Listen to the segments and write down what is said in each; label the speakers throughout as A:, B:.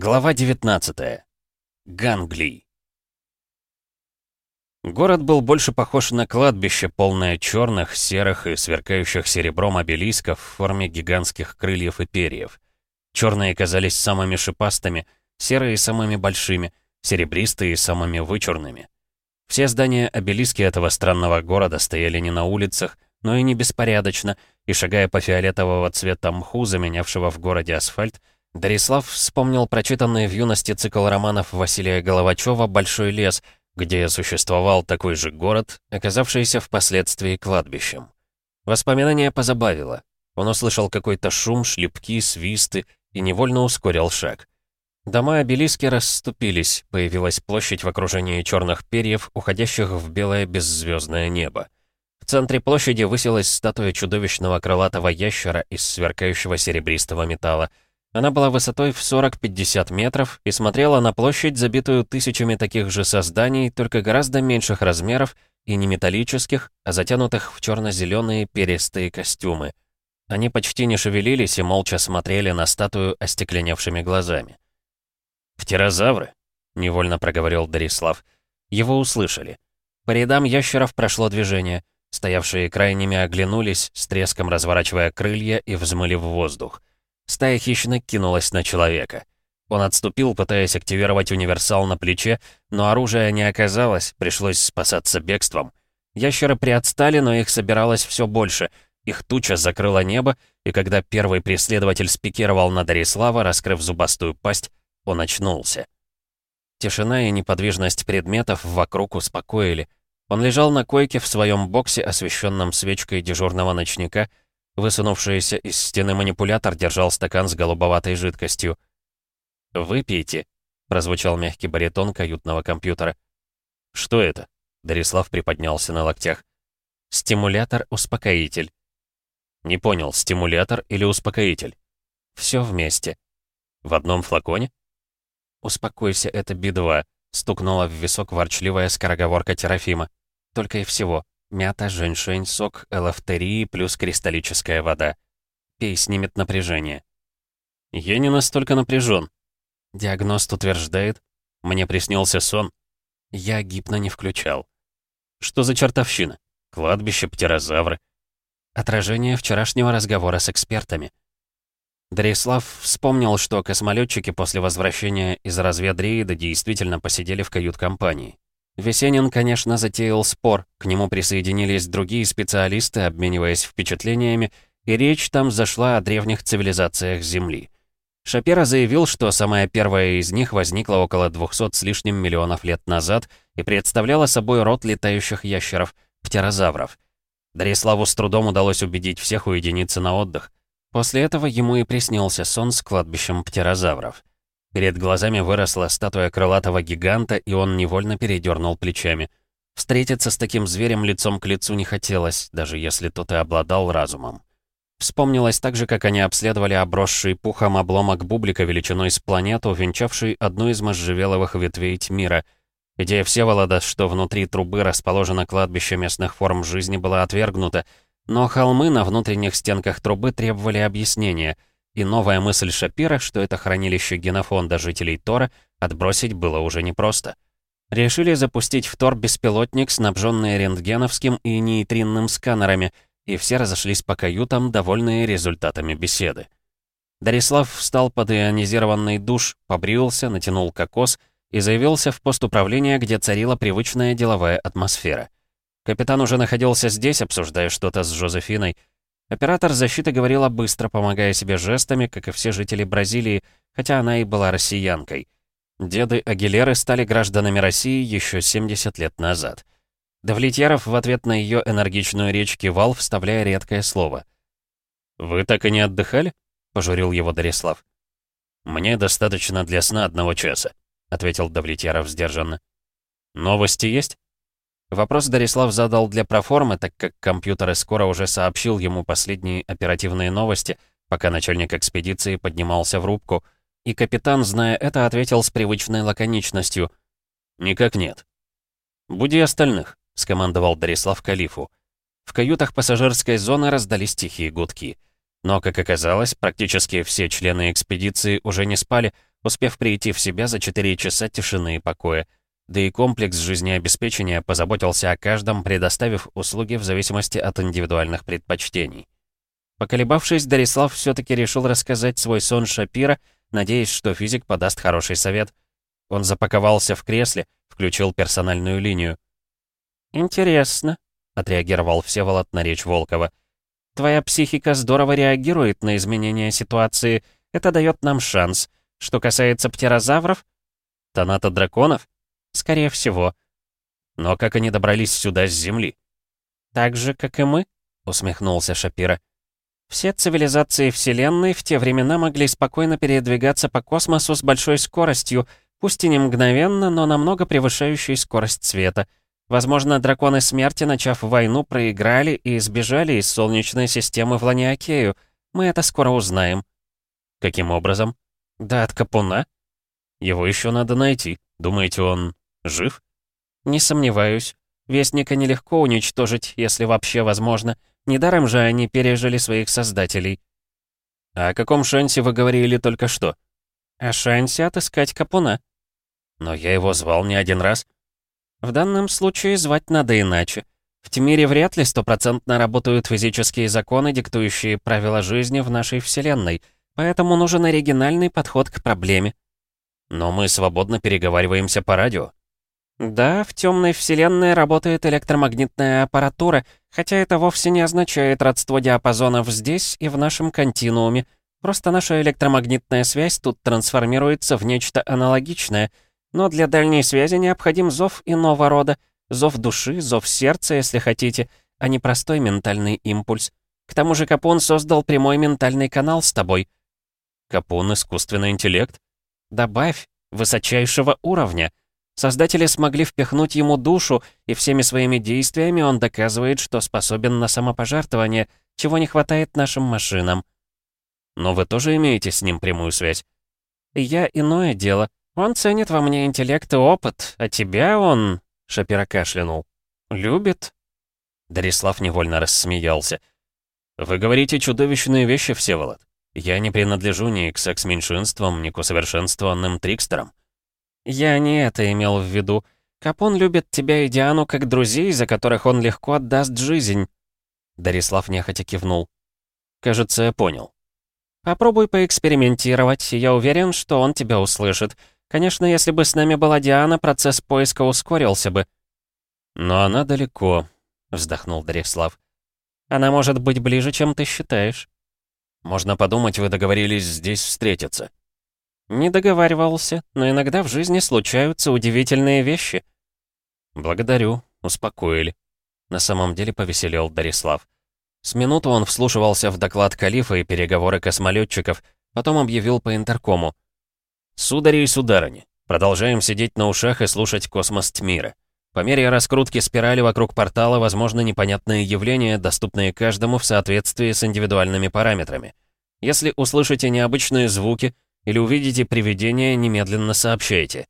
A: Глава 19. Ганглий. Город был больше похож на кладбище, полное черных, серых и сверкающих серебром обелисков в форме гигантских крыльев и перьев. Черные казались самыми шипастыми, серые — самыми большими, серебристые — самыми вычурными. Все здания обелиски этого странного города стояли не на улицах, но и не беспорядочно, и, шагая по фиолетового цвета мху, заменявшего в городе асфальт, Дарислав вспомнил прочитанный в юности цикл романов Василия Головачева «Большой лес», где существовал такой же город, оказавшийся впоследствии кладбищем. Воспоминание позабавило. Он услышал какой-то шум, шлепки, свисты и невольно ускорил шаг. Дома обелиски расступились, появилась площадь в окружении черных перьев, уходящих в белое беззвездное небо. В центре площади высилась статуя чудовищного крылатого ящера из сверкающего серебристого металла — она была высотой в 40-50 метров и смотрела на площадь, забитую тысячами таких же созданий, только гораздо меньших размеров и не металлических, а затянутых в черно-зеленые перистые костюмы. Они почти не шевелились и молча смотрели на статую остекленевшими глазами. «Птерозавры?» — невольно проговорил Дарислав. Его услышали. По рядам ящеров прошло движение. Стоявшие крайними оглянулись, с треском разворачивая крылья и взмыли в воздух. Стая хищно кинулась на человека. Он отступил, пытаясь активировать универсал на плече, но оружия не оказалось, пришлось спасаться бегством. Ящеры приотстали, но их собиралось все больше. Их туча закрыла небо, и когда первый преследователь спикировал на Дарислава, раскрыв зубастую пасть, он очнулся. Тишина и неподвижность предметов вокруг успокоили. Он лежал на койке в своем боксе, освещенном свечкой дежурного ночника, Высунувшийся из стены манипулятор держал стакан с голубоватой жидкостью. «Выпейте», — прозвучал мягкий баритон каютного компьютера. «Что это?» — Дарислав приподнялся на локтях. «Стимулятор-успокоитель». «Не понял, стимулятор или успокоитель?» «Все вместе». «В одном флаконе?» «Успокойся, это Би-2», — стукнула в висок ворчливая скороговорка Терафима. «Только и всего». Мята, женьшень, сок, элефтерии плюс кристаллическая вода. Пей, снимет напряжение. Я не настолько напряжен. Диагност утверждает. Мне приснился сон. Я гипно не включал. Что за чертовщина? Кладбище, птерозавры. Отражение вчерашнего разговора с экспертами. Дарислав вспомнил, что космолетчики после возвращения из разведрейда действительно посидели в кают-компании. Весенин, конечно, затеял спор, к нему присоединились другие специалисты, обмениваясь впечатлениями, и речь там зашла о древних цивилизациях Земли. Шапира заявил, что самая первая из них возникла около 200 с лишним миллионов лет назад и представляла собой род летающих ящеров, птерозавров. Дариславу с трудом удалось убедить всех уединиться на отдых. После этого ему и приснился сон с кладбищем птерозавров. Перед глазами выросла статуя крылатого гиганта, и он невольно передернул плечами. Встретиться с таким зверем лицом к лицу не хотелось, даже если тот и обладал разумом. Вспомнилось так же, как они обследовали обросший пухом обломок бублика величиной с планету, венчавший одну из можжевеловых ветвей Тьмира. Идея Всеволода, что внутри трубы расположено кладбище местных форм жизни, была отвергнута, но холмы на внутренних стенках трубы требовали объяснения — и новая мысль Шапира, что это хранилище генофонда жителей Тора, отбросить было уже непросто. Решили запустить в Тор беспилотник, снабженный рентгеновским и нейтринным сканерами, и все разошлись по каютам, довольные результатами беседы. Дарислав встал под ионизированный душ, побрился, натянул кокос и заявился в пост управления, где царила привычная деловая атмосфера. Капитан уже находился здесь, обсуждая что-то с Жозефиной, Оператор защиты говорила быстро, помогая себе жестами, как и все жители Бразилии, хотя она и была россиянкой. Деды Агилеры стали гражданами России еще 70 лет назад. Давлетьяров в ответ на ее энергичную речь кивал, вставляя редкое слово. «Вы так и не отдыхали?» — пожурил его Дарислав. «Мне достаточно для сна одного часа», — ответил Давлетьяров сдержанно. «Новости есть?» Вопрос Дарислав задал для проформы, так как компьютер скоро уже сообщил ему последние оперативные новости, пока начальник экспедиции поднимался в рубку, и капитан, зная это, ответил с привычной лаконичностью. «Никак нет». «Буди остальных», — скомандовал Дарислав Калифу. В каютах пассажирской зоны раздались тихие гудки. Но, как оказалось, практически все члены экспедиции уже не спали, успев прийти в себя за 4 часа тишины и покоя. Да и комплекс жизнеобеспечения позаботился о каждом, предоставив услуги в зависимости от индивидуальных предпочтений. Поколебавшись, Дарислав все-таки решил рассказать свой сон Шапира, надеясь, что физик подаст хороший совет. Он запаковался в кресле, включил персональную линию. «Интересно», — отреагировал Всеволод на речь Волкова. «Твоя психика здорово реагирует на изменения ситуации. Это дает нам шанс. Что касается птерозавров...» «Тоната драконов?» «Скорее всего». «Но как они добрались сюда с Земли?» «Так же, как и мы», — усмехнулся Шапира. Все цивилизации Вселенной в те времена могли спокойно передвигаться по космосу с большой скоростью, пусть и не мгновенно, но намного превышающей скорость света. Возможно, драконы смерти, начав войну, проиграли и сбежали из Солнечной системы в Ланиакею. Мы это скоро узнаем. Каким образом? Да от Капуна. Его еще надо найти. Думаете, он жив? Не сомневаюсь. Вестника нелегко уничтожить, если вообще возможно. Недаром же они пережили своих создателей. А о каком шансе вы говорили только что? О шансе отыскать Капуна. Но я его звал не один раз. В данном случае звать надо иначе. В Тимире вряд ли стопроцентно работают физические законы, диктующие правила жизни в нашей Вселенной, поэтому нужен оригинальный подход к проблеме. Но мы свободно переговариваемся по радио. Да, в темной вселенной работает электромагнитная аппаратура, хотя это вовсе не означает родство диапазонов здесь и в нашем континууме. Просто наша электромагнитная связь тут трансформируется в нечто аналогичное. Но для дальней связи необходим зов иного рода. Зов души, зов сердца, если хотите, а не простой ментальный импульс. К тому же Капон создал прямой ментальный канал с тобой. Капон — искусственный интеллект? Добавь, высочайшего уровня — Создатели смогли впихнуть ему душу, и всеми своими действиями он доказывает, что способен на самопожертвование, чего не хватает нашим машинам. Но вы тоже имеете с ним прямую связь? Я иное дело. Он ценит во мне интеллект и опыт, а тебя он...» Шапира кашлянул. «Любит?» Дарислав невольно рассмеялся. «Вы говорите чудовищные вещи, Всеволод. Я не принадлежу ни к секс-меньшинствам, ни к усовершенствованным трикстерам. «Я не это имел в виду. Капон любит тебя и Диану как друзей, за которых он легко отдаст жизнь». Дарислав нехотя кивнул. «Кажется, я понял». «Попробуй поэкспериментировать, я уверен, что он тебя услышит. Конечно, если бы с нами была Диана, процесс поиска ускорился бы». «Но она далеко», — вздохнул Дарислав. «Она может быть ближе, чем ты считаешь». «Можно подумать, вы договорились здесь встретиться». «Не договаривался, но иногда в жизни случаются удивительные вещи». «Благодарю, успокоили». На самом деле повеселел Дарислав. С минуту он вслушивался в доклад Калифа и переговоры космолетчиков, потом объявил по интеркому. «Судари и сударыни, продолжаем сидеть на ушах и слушать космос Тмира. По мере раскрутки спирали вокруг портала возможны непонятные явления, доступные каждому в соответствии с индивидуальными параметрами. Если услышите необычные звуки, или увидите привидение, немедленно сообщайте.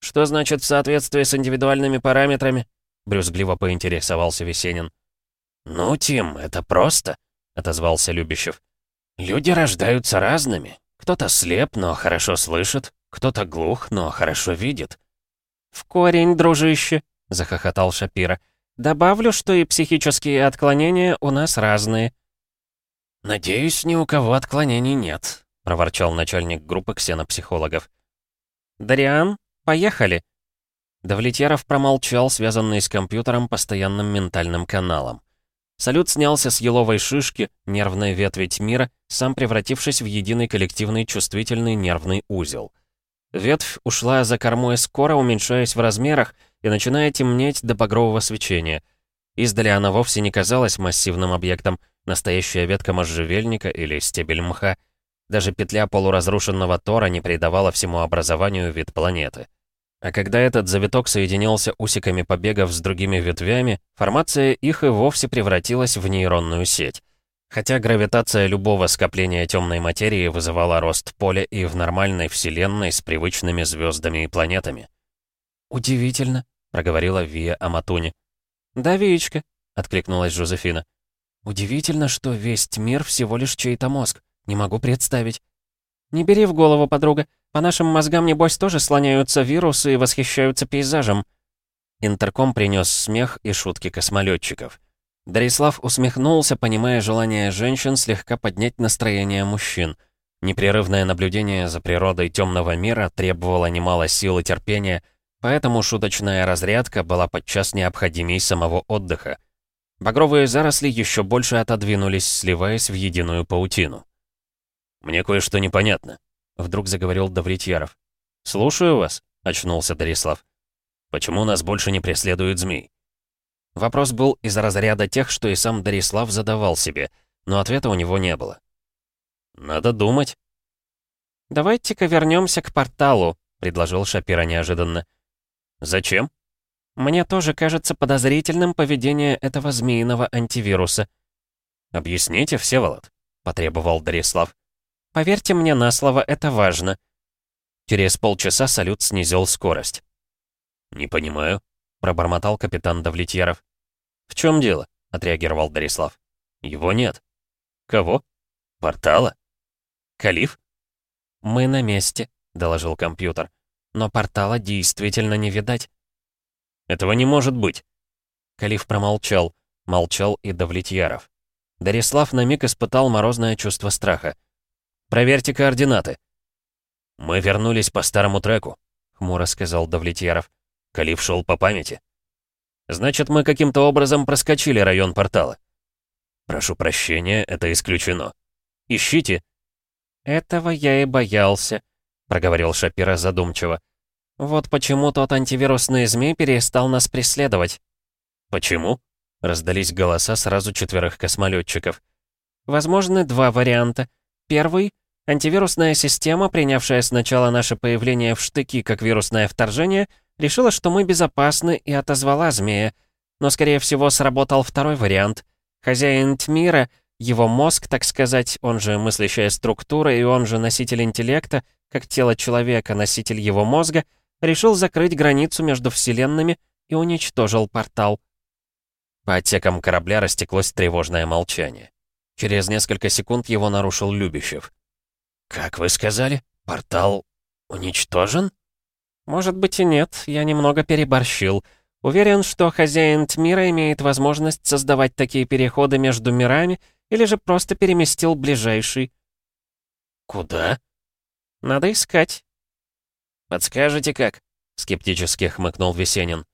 A: «Что значит в соответствии с индивидуальными параметрами?» — брюзгливо поинтересовался Весенин. «Ну, Тим, это просто», — отозвался Любящев. «Люди рождаются разными. Кто-то слеп, но хорошо слышит, кто-то глух, но хорошо видит». «В корень, дружище», — захохотал Шапира. «Добавлю, что и психические отклонения у нас разные». «Надеюсь, ни у кого отклонений нет», — проворчал начальник группы ксенопсихологов. «Дариан, поехали!» Давлетьяров промолчал, связанный с компьютером постоянным ментальным каналом. Салют снялся с еловой шишки, нервной ветви мира, сам превратившись в единый коллективный чувствительный нервный узел. Ветвь ушла за кормой скоро, уменьшаясь в размерах и начиная темнеть до багрового свечения. Издали она вовсе не казалась массивным объектом, настоящая ветка можжевельника или стебель мха — даже петля полуразрушенного Тора не придавала всему образованию вид планеты. А когда этот завиток соединился усиками побегов с другими ветвями, формация их и вовсе превратилась в нейронную сеть. Хотя гравитация любого скопления темной материи вызывала рост поля и в нормальной Вселенной с привычными звездами и планетами. «Удивительно», — проговорила Вия Аматуни. «Да, Виечка», — откликнулась Жозефина. «Удивительно, что весь мир всего лишь чей-то мозг. Не могу представить. Не бери в голову, подруга.
B: По нашим мозгам, небось, тоже слоняются вирусы и восхищаются пейзажем».
A: Интерком принес смех и шутки космолетчиков. Дарислав усмехнулся, понимая желание женщин слегка поднять настроение мужчин. Непрерывное наблюдение за природой темного мира требовало немало сил и терпения, поэтому шуточная разрядка была подчас необходимей самого отдыха. Багровые заросли еще больше отодвинулись, сливаясь в единую паутину. «Мне кое-что непонятно», — вдруг заговорил Давлетьяров. «Слушаю вас», — очнулся Дарислав. «Почему нас больше не преследует змей?» Вопрос был из разряда тех, что и сам Дарислав задавал себе, но ответа у него не было. «Надо думать».
B: «Давайте-ка вернемся к порталу», — предложил Шапира неожиданно.
A: «Зачем?»
B: «Мне тоже кажется подозрительным поведение этого змеиного антивируса».
A: «Объясните, Всеволод», — потребовал Дарислав.
B: «Поверьте мне на слово, это важно».
A: Через полчаса салют снизил скорость. «Не понимаю», пробормотал капитан Давлетьяров. «В чем дело?» — отреагировал Дарислав. «Его нет». «Кого?» «Портала?» «Калиф?»
B: «Мы на месте», — доложил компьютер. «Но портала действительно не видать».
A: «Этого не может быть».
B: Калиф промолчал. Молчал и Давлетьяров. Дарислав на миг испытал морозное чувство страха.
A: «Проверьте координаты». «Мы вернулись по старому треку», — хмуро сказал Давлетьяров. Калиф шел по памяти. Значит, мы каким-то образом проскочили район портала. Прошу прощения, это исключено. Ищите.
B: Этого я и боялся, проговорил Шапира задумчиво. Вот почему тот антивирусный змей перестал нас преследовать.
A: Почему? Раздались голоса сразу четверых космолетчиков.
B: Возможны два варианта. Первый — антивирусная система, принявшая сначала наше появление в штыки как вирусное вторжение — Решила, что мы безопасны, и отозвала змея. Но, скорее всего, сработал второй вариант. Хозяин Тмира, его мозг, так сказать, он же мыслящая структура и он же носитель интеллекта, как тело человека, носитель его мозга, решил закрыть границу между вселенными и уничтожил портал.
A: По отсекам корабля растеклось тревожное молчание. Через несколько секунд его нарушил Любящев. «Как вы сказали? Портал уничтожен?»
B: «Может быть и нет, я немного переборщил. Уверен, что хозяин Тмира имеет возможность создавать такие переходы между мирами или же просто переместил ближайший».
A: «Куда?»
B: «Надо искать».
A: «Подскажете, как?» — скептически хмыкнул Весенин.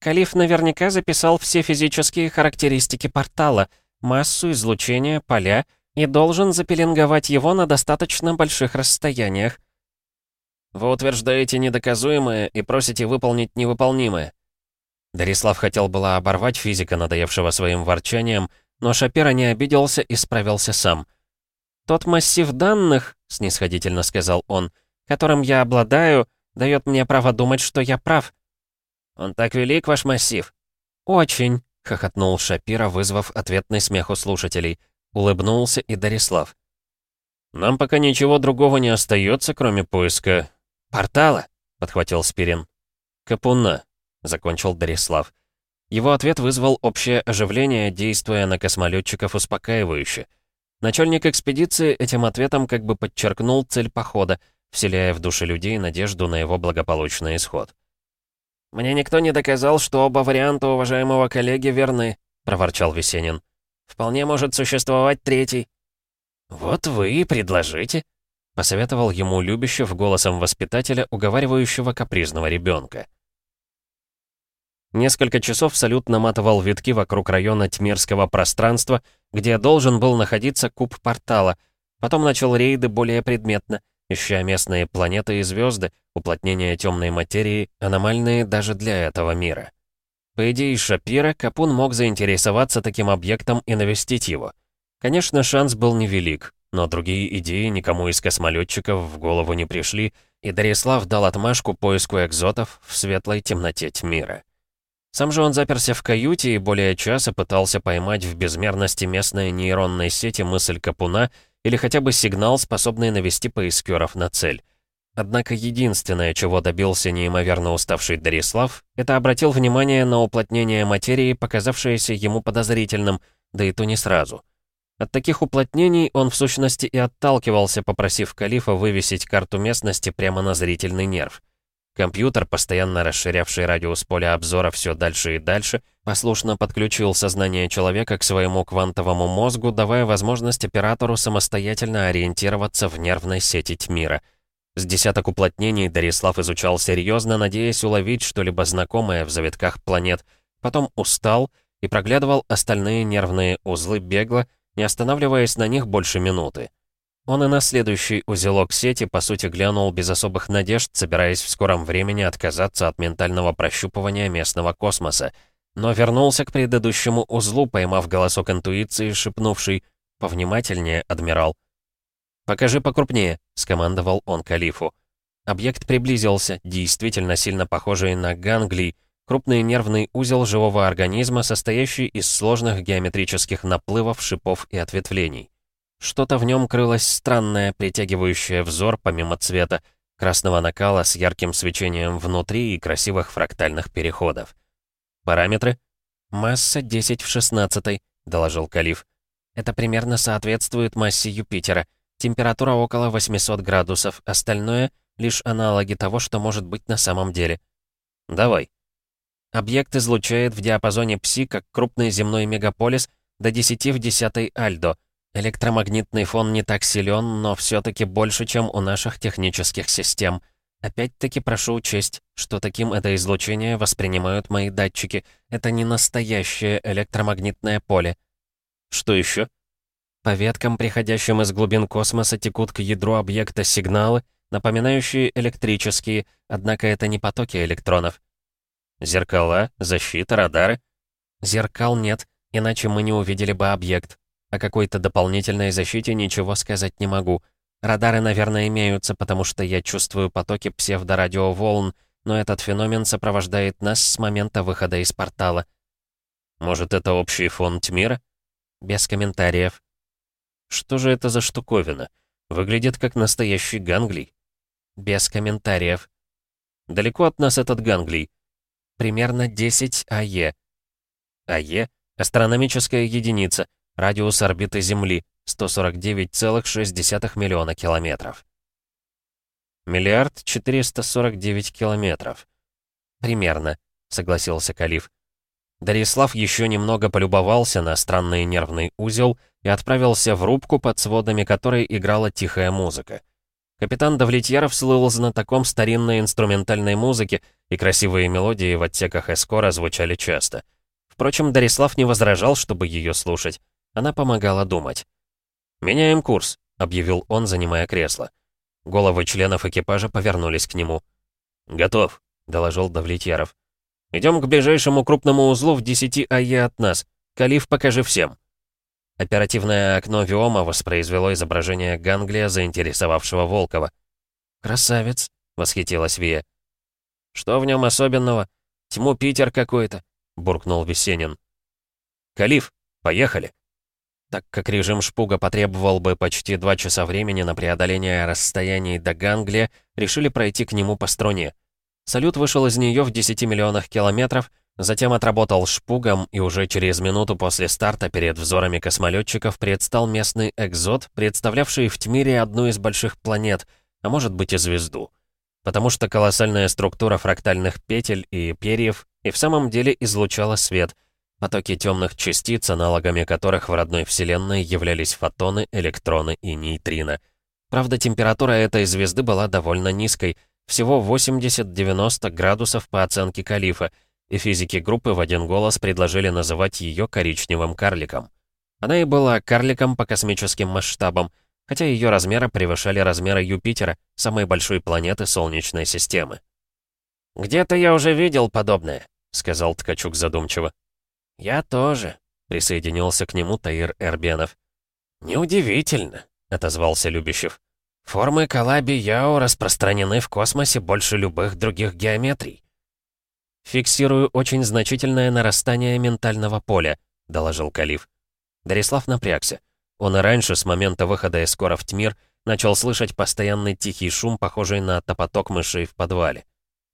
B: Калиф наверняка записал все физические характеристики портала, массу, излучения, поля, и должен запеленговать его на достаточно больших расстояниях.
A: Вы утверждаете недоказуемое и просите выполнить невыполнимое». Дарислав хотел было оборвать физика, надоевшего своим ворчанием, но Шапира не обиделся и справился сам.
B: «Тот массив данных, — снисходительно сказал он, — которым я обладаю, дает мне право думать, что я прав».
A: «Он так велик, ваш массив?»
B: «Очень», —
A: хохотнул Шапира, вызвав ответный смех у слушателей. Улыбнулся и Дарислав. «Нам пока ничего другого не остается, кроме поиска «Портала?» — подхватил Спирин. «Капуна», — закончил Дарислав. Его ответ вызвал общее оживление, действуя на космолетчиков успокаивающе. Начальник экспедиции этим ответом как бы подчеркнул цель похода, вселяя в души людей надежду на его благополучный исход.
B: «Мне никто не доказал, что оба варианта уважаемого коллеги верны», — проворчал Весенин. «Вполне может существовать третий».
A: «Вот вы и предложите», посоветовал ему Любящев голосом воспитателя, уговаривающего капризного ребенка. Несколько часов салют наматывал витки вокруг района Тьмирского пространства, где должен был находиться куб портала. Потом начал рейды более предметно, ища местные планеты и звезды, уплотнение темной материи, аномальные даже для этого мира. По идее Шапира, Капун мог заинтересоваться таким объектом и навестить его. Конечно, шанс был невелик, но другие идеи никому из космолетчиков в голову не пришли, и Дарислав дал отмашку поиску экзотов в светлой темноте мира. Сам же он заперся в каюте и более часа пытался поймать в безмерности местной нейронной сети мысль Капуна или хотя бы сигнал, способный навести поискеров на цель. Однако единственное, чего добился неимоверно уставший Дарислав, это обратил внимание на уплотнение материи, показавшееся ему подозрительным, да и то не сразу —
B: От таких уплотнений он в сущности и отталкивался, попросив Калифа вывесить карту местности прямо на зрительный нерв. Компьютер, постоянно расширявший радиус поля обзора все дальше и дальше, послушно подключил сознание человека к своему квантовому мозгу, давая возможность оператору самостоятельно ориентироваться в нервной сети Тьмира. С десяток уплотнений Дарислав изучал серьезно, надеясь уловить что-либо знакомое в завитках планет, потом устал и проглядывал остальные нервные узлы бегло, не останавливаясь на них больше минуты. Он и на следующий узелок сети, по сути, глянул без особых надежд, собираясь в скором времени отказаться от ментального прощупывания местного космоса. Но вернулся к предыдущему узлу, поймав голосок интуиции, шепнувший «Повнимательнее, адмирал». «Покажи покрупнее», — скомандовал он Калифу. Объект приблизился, действительно сильно похожий на ганглий, крупный нервный узел живого организма, состоящий из сложных геометрических наплывов, шипов и ответвлений. Что-то в нем крылось странное, притягивающее взор помимо цвета, красного накала с ярким свечением внутри и красивых фрактальных переходов. Параметры? «Масса 10 в 16», — доложил Калиф. «Это примерно соответствует массе Юпитера. Температура около 800 градусов, остальное — лишь аналоги того, что может быть на самом деле». «Давай». Объект излучает в диапазоне Пси, как крупный земной мегаполис, до 10 в 10 Альдо — Электромагнитный фон не так силен, но все-таки больше, чем у наших технических систем. Опять-таки прошу учесть, что таким это излучение воспринимают мои датчики. Это не настоящее электромагнитное поле. Что еще? По веткам, приходящим из глубин космоса, текут к ядру объекта сигналы, напоминающие электрические, однако это не потоки электронов. Зеркала, защита, радары? Зеркал нет, иначе мы не увидели бы объект. О какой-то дополнительной защите ничего сказать не могу. Радары, наверное, имеются, потому что я чувствую потоки псевдорадиоволн, но этот феномен сопровождает нас с момента выхода из портала. Может, это общий фон Тьмира? Без комментариев. Что же это за штуковина? Выглядит как настоящий ганглий. Без комментариев. Далеко от нас этот ганглий. Примерно 10 АЕ. АЕ — астрономическая единица — Радиус орбиты Земли — 149,6 миллиона километров. Миллиард 449 километров. Примерно, согласился Калиф. Дарислав еще немного полюбовался на странный нервный узел и отправился в рубку, под сводами которой играла тихая музыка. Капитан Давлетьяров слыл знатоком старинной инструментальной музыки, и красивые мелодии в отсеках Эскора звучали часто. Впрочем, Дарислав не возражал, чтобы ее слушать. Она помогала думать. «Меняем курс», — объявил он, занимая кресло. Головы членов экипажа повернулись к нему. «Готов», — доложил Давлетьяров. «Идем к ближайшему крупному узлу в 10 АЕ от нас. Калиф, покажи всем». Оперативное окно Виома воспроизвело изображение Ганглия, заинтересовавшего Волкова. «Красавец», — восхитилась Вия. «Что в нем особенного? Тьму Питер какой-то», — буркнул Весенин. «Калиф, поехали». Так как режим шпуга потребовал бы почти два часа времени на преодоление расстояний до Ганглия, решили пройти к нему по струне. Салют вышел из нее в 10 миллионах километров, затем отработал шпугом, и уже через минуту после старта перед взорами космолетчиков предстал местный экзот, представлявший в Тьмире одну из больших планет, а может быть и звезду. Потому что колоссальная структура фрактальных петель и перьев и в самом деле излучала свет — Потоки темных частиц, аналогами которых в родной Вселенной являлись фотоны, электроны и нейтрино. Правда, температура этой звезды была довольно низкой, всего 80-90 градусов по оценке Калифа, и физики группы в один голос предложили называть ее коричневым карликом. Она и была карликом по космическим масштабам, хотя ее размеры превышали размеры Юпитера, самой большой планеты Солнечной системы. «Где-то я уже видел подобное», — сказал Ткачук задумчиво. «Я тоже», — присоединился к нему Таир Эрбенов. «Неудивительно», — отозвался Любящев. «Формы Калаби Яо распространены в космосе больше любых других геометрий». «Фиксирую очень значительное нарастание ментального поля», — доложил Калиф. Дарислав напрягся. Он и раньше, с момента выхода Эскора в Тмир, начал слышать постоянный тихий шум, похожий на топоток мышей в подвале.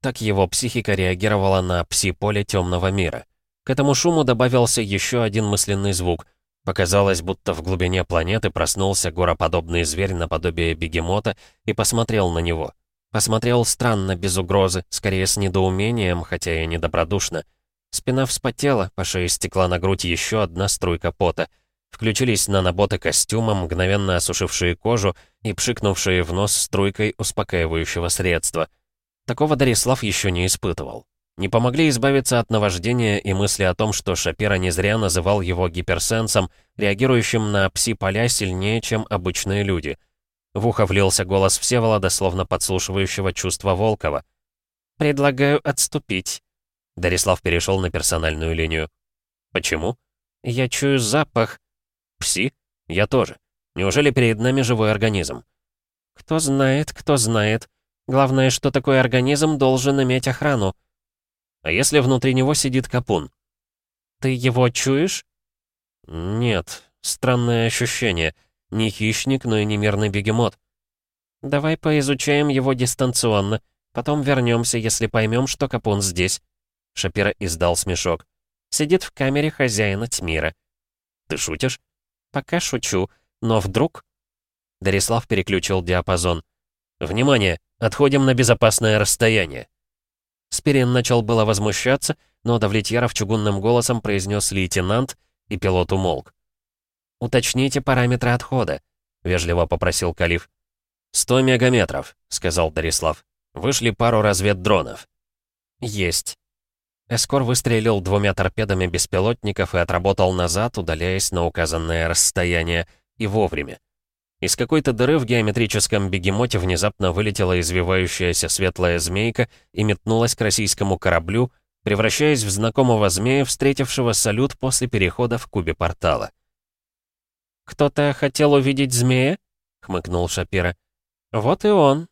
B: Так его психика реагировала на пси-поле темного мира. К этому шуму добавился еще один мысленный звук.
A: Показалось, будто в глубине планеты проснулся гороподобный зверь наподобие бегемота и посмотрел на него. Посмотрел странно, без угрозы, скорее с недоумением, хотя и недобродушно. Спина вспотела, по шее стекла на грудь еще одна струйка пота. Включились наноботы костюма, мгновенно осушившие кожу и пшикнувшие в нос струйкой успокаивающего средства. Такого Дарислав еще не испытывал. Не помогли избавиться от наваждения и мысли о том, что Шапира не зря называл его гиперсенсом, реагирующим на пси-поля сильнее, чем обычные люди. В ухо влился голос Всеволода, словно подслушивающего чувства Волкова.
B: «Предлагаю отступить».
A: Дарислав перешел на персональную линию. «Почему?»
B: «Я чую запах».
A: «Пси? Я тоже. Неужели перед нами живой организм?»
B: «Кто знает, кто знает. Главное, что такой организм должен иметь охрану».
A: А если внутри него сидит капун?
B: Ты его чуешь?
A: Нет, странное ощущение. Не хищник, но и не мирный бегемот.
B: Давай поизучаем его дистанционно. Потом вернемся, если поймем, что капун здесь. Шапира издал смешок. Сидит в камере хозяина Тьмира.
A: Ты шутишь?
B: Пока шучу, но вдруг...
A: Дарислав переключил диапазон. «Внимание! Отходим на безопасное расстояние!» Спирин начал было возмущаться, но Давлетьяров чугунным голосом произнес лейтенант, и пилот умолк.
B: «Уточните параметры отхода», — вежливо попросил Калиф.
A: «Сто мегаметров», — сказал Дарислав. «Вышли пару разведдронов».
B: «Есть».
A: Эскор выстрелил двумя торпедами беспилотников и отработал назад, удаляясь на указанное расстояние, и вовремя. Из какой-то дыры в геометрическом бегемоте внезапно вылетела извивающаяся светлая змейка и метнулась к российскому кораблю, превращаясь в знакомого змея, встретившего салют после перехода в кубе портала.
B: «Кто-то хотел увидеть змея?» — хмыкнул Шапира. «Вот и он».